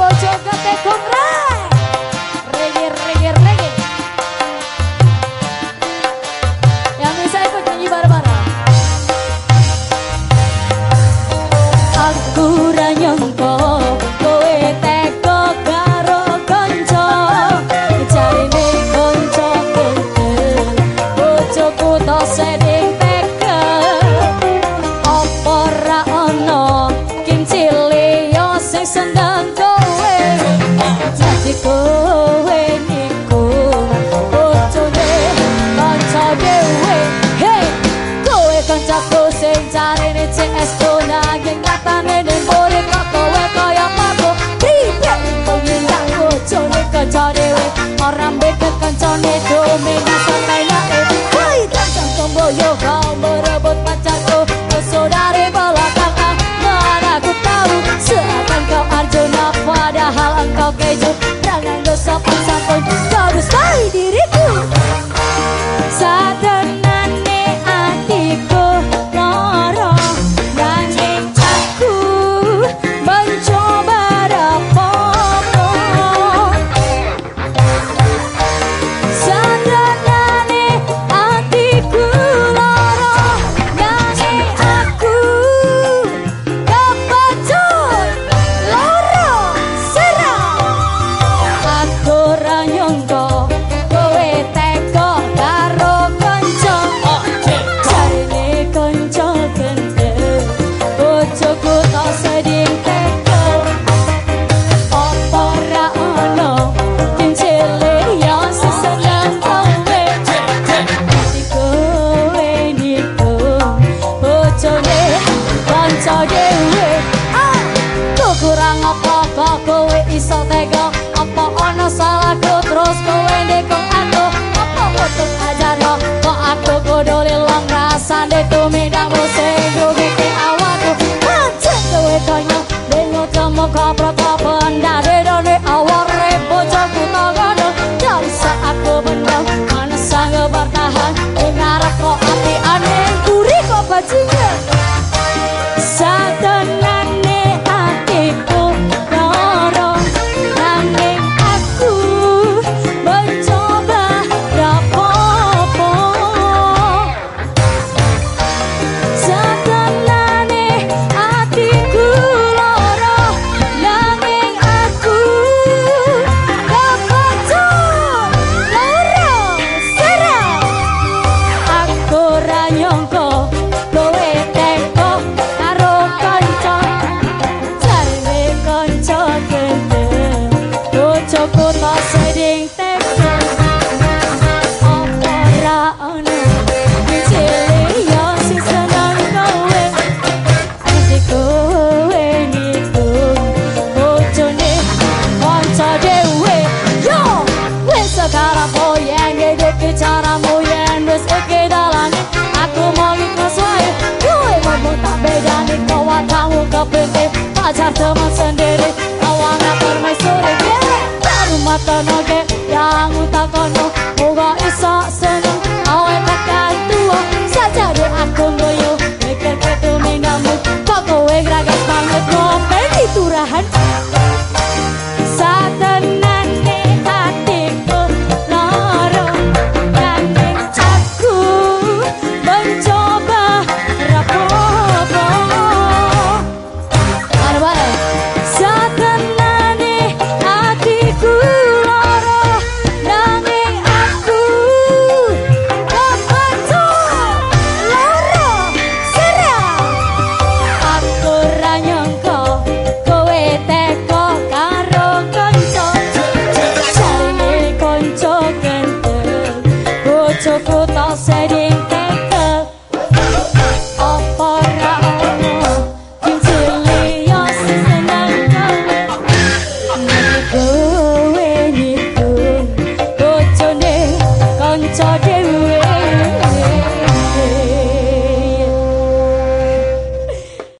Bojack. Cây salahku terus kowe ndekong aku. Apa mutus ajarno kok aku kudu lelong rasa ndek tumi damu sehidu bikin awaku hancur kowe tanya dengo temo kapra kapan dari doni awar repo jaku tangano dari saat ku benang manasah ngebertahan ngarep kok ati aneh. Kuri kok bajing Acartă-mă să ca oameni permai sore, yeah! Dar mata noge, ia-mi uta conie. said